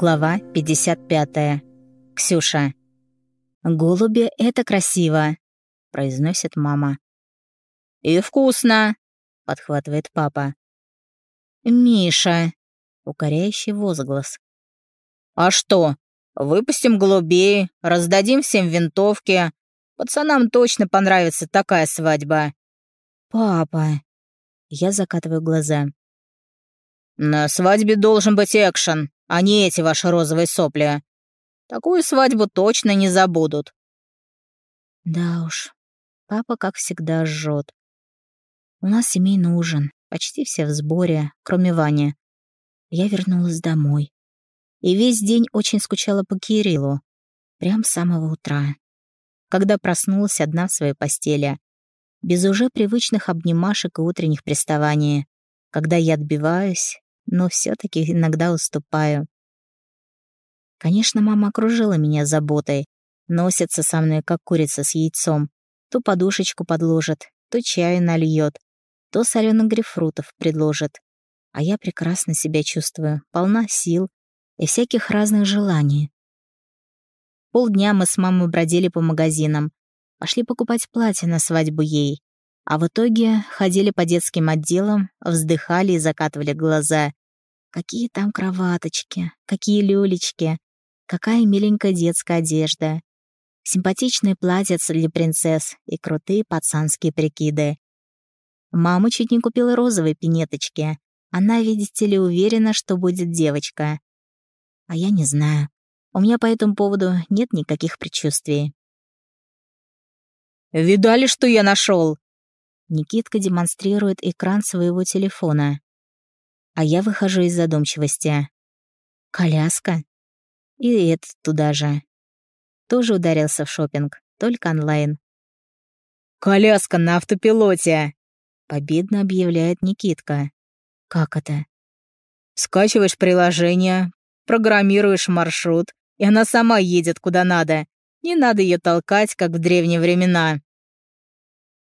Глава 55. Ксюша. «Голуби — это красиво», — произносит мама. «И вкусно», — подхватывает папа. «Миша», — укоряющий возглас. «А что, выпустим голубей, раздадим всем винтовки. Пацанам точно понравится такая свадьба». «Папа», — я закатываю глаза. «На свадьбе должен быть экшен, а не эти ваши розовые сопли. Такую свадьбу точно не забудут». Да уж, папа, как всегда, жжет. У нас семейный ужин, почти все в сборе, кроме Вани. Я вернулась домой. И весь день очень скучала по Кириллу. Прям с самого утра. Когда проснулась одна в своей постели. Без уже привычных обнимашек и утренних приставаний. Когда я отбиваюсь, но все-таки иногда уступаю. Конечно, мама окружила меня заботой, носится со мной, как курица с яйцом. То подушечку подложит, то чаю нальет, то соленых грейпфрутов предложит. А я прекрасно себя чувствую, полна сил и всяких разных желаний. Полдня мы с мамой бродили по магазинам, пошли покупать платье на свадьбу ей. А в итоге ходили по детским отделам, вздыхали и закатывали глаза. Какие там кроваточки, какие люлечки, какая миленькая детская одежда. Симпатичные платьица для принцесс и крутые пацанские прикиды. Мама чуть не купила розовые пинеточки. Она, видите ли, уверена, что будет девочка. А я не знаю. У меня по этому поводу нет никаких предчувствий. «Видали, что я нашел? Никитка демонстрирует экран своего телефона а я выхожу из задумчивости. Коляска. И этот туда же. Тоже ударился в шопинг, только онлайн. «Коляска на автопилоте!» — победно объявляет Никитка. «Как это?» «Скачиваешь приложение, программируешь маршрут, и она сама едет куда надо. Не надо ее толкать, как в древние времена».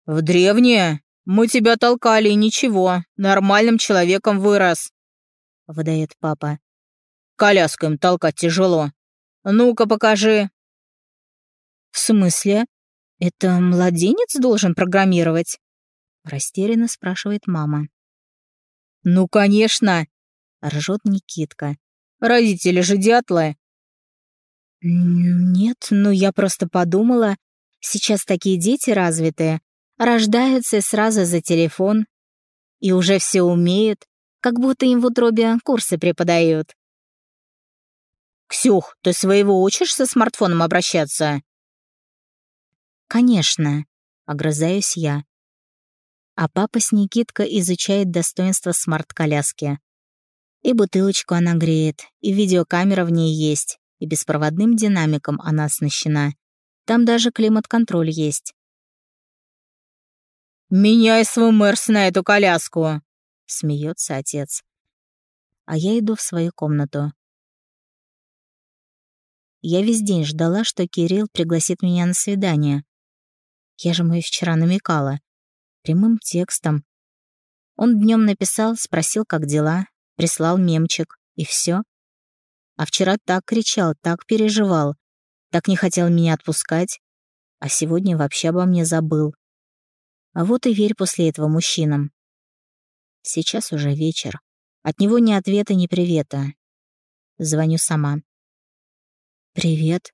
«В древние?» «Мы тебя толкали, и ничего. Нормальным человеком вырос», — выдает папа. «Коляску им толкать тяжело. Ну-ка, покажи». «В смысле? Это младенец должен программировать?» — растерянно спрашивает мама. «Ну, конечно!» — ржет Никитка. «Родители же дятлы!» «Нет, ну я просто подумала, сейчас такие дети развитые, рождаются сразу за телефон и уже все умеют, как будто им в утробе курсы преподают. «Ксюх, ты своего учишь со смартфоном обращаться?» «Конечно», — огрызаюсь я. А папа с Никиткой изучает достоинства смарт-коляски. И бутылочку она греет, и видеокамера в ней есть, и беспроводным динамиком она оснащена. Там даже климат-контроль есть. «Меняй свой Мерс на эту коляску!» — смеется отец. А я иду в свою комнату. Я весь день ждала, что Кирилл пригласит меня на свидание. Я же ему вчера намекала. Прямым текстом. Он днем написал, спросил, как дела, прислал мемчик, и все. А вчера так кричал, так переживал, так не хотел меня отпускать, а сегодня вообще обо мне забыл. А вот и верь после этого мужчинам. Сейчас уже вечер. От него ни ответа, ни привета. Звоню сама. «Привет».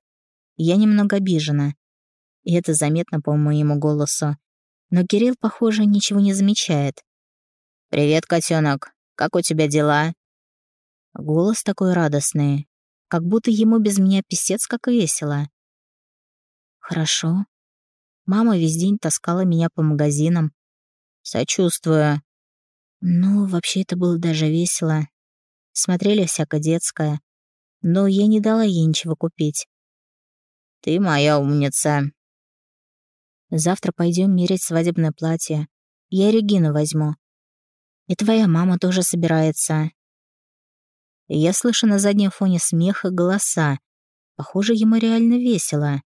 Я немного обижена. И это заметно по моему голосу. Но Кирилл, похоже, ничего не замечает. «Привет, котенок. Как у тебя дела?» Голос такой радостный, как будто ему без меня писец как весело. «Хорошо», Мама весь день таскала меня по магазинам. Сочувствую. Ну, вообще это было даже весело. Смотрели всякое детское. Но я не дала ей ничего купить. Ты моя умница. Завтра пойдем мерить свадебное платье. Я Регину возьму. И твоя мама тоже собирается. Я слышу на заднем фоне смех и голоса. Похоже, ему реально весело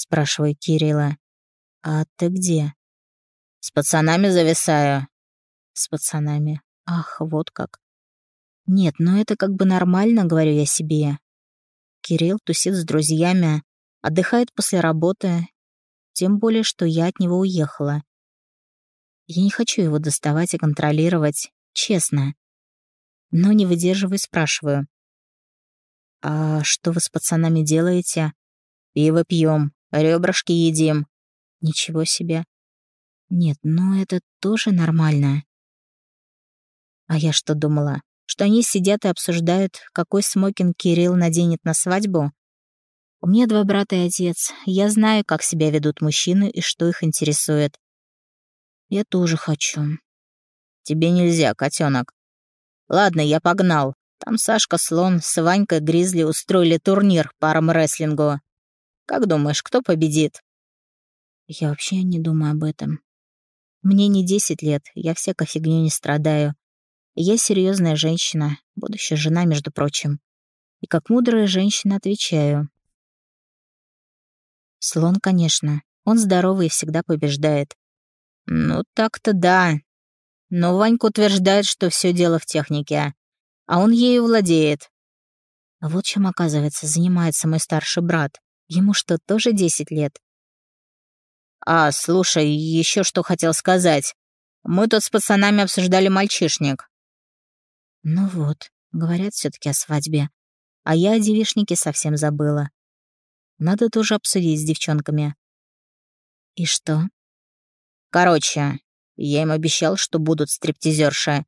спрашиваю Кирилла. «А ты где?» «С пацанами зависаю». «С пацанами. Ах, вот как». Нет, но это как бы нормально, говорю я себе. Кирилл тусит с друзьями, отдыхает после работы, тем более, что я от него уехала. Я не хочу его доставать и контролировать, честно. Но не выдерживаю спрашиваю. «А что вы с пацанами делаете?» «Пиво пьем, ребрышки едим». «Ничего себе». «Нет, ну это тоже нормально». А я что думала? Что они сидят и обсуждают, какой смокинг Кирилл наденет на свадьбу? У меня два брата и отец. Я знаю, как себя ведут мужчины и что их интересует. Я тоже хочу. Тебе нельзя, котенок. Ладно, я погнал. Там Сашка Слон с Ванькой Гризли устроили турнир по армрестлингу. Как думаешь, кто победит? Я вообще не думаю об этом. Мне не 10 лет, я всякой фигню не страдаю. Я серьезная женщина, будущая жена, между прочим. И как мудрая женщина отвечаю. Слон, конечно. Он здоровый и всегда побеждает. Ну, так-то да. Но Ванька утверждает, что все дело в технике. А он ею владеет. Вот чем, оказывается, занимается мой старший брат. Ему что, тоже 10 лет? А, слушай, еще что хотел сказать. Мы тут с пацанами обсуждали мальчишник. Ну вот, говорят все таки о свадьбе. А я о девишнике совсем забыла. Надо тоже обсудить с девчонками. И что? Короче, я им обещал, что будут стриптизерши.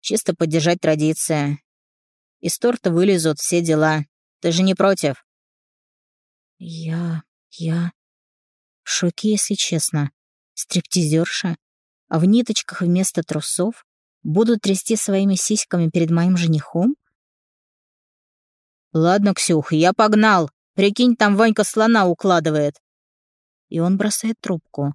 Чисто поддержать традиции. Из торта вылезут все дела. Ты же не против? Я... я... В шоке, если честно. Стриптизерша. А в ниточках вместо трусов будут трясти своими сиськами перед моим женихом? Ладно, Ксюх, я погнал. Прикинь, там Ванька слона укладывает. И он бросает трубку.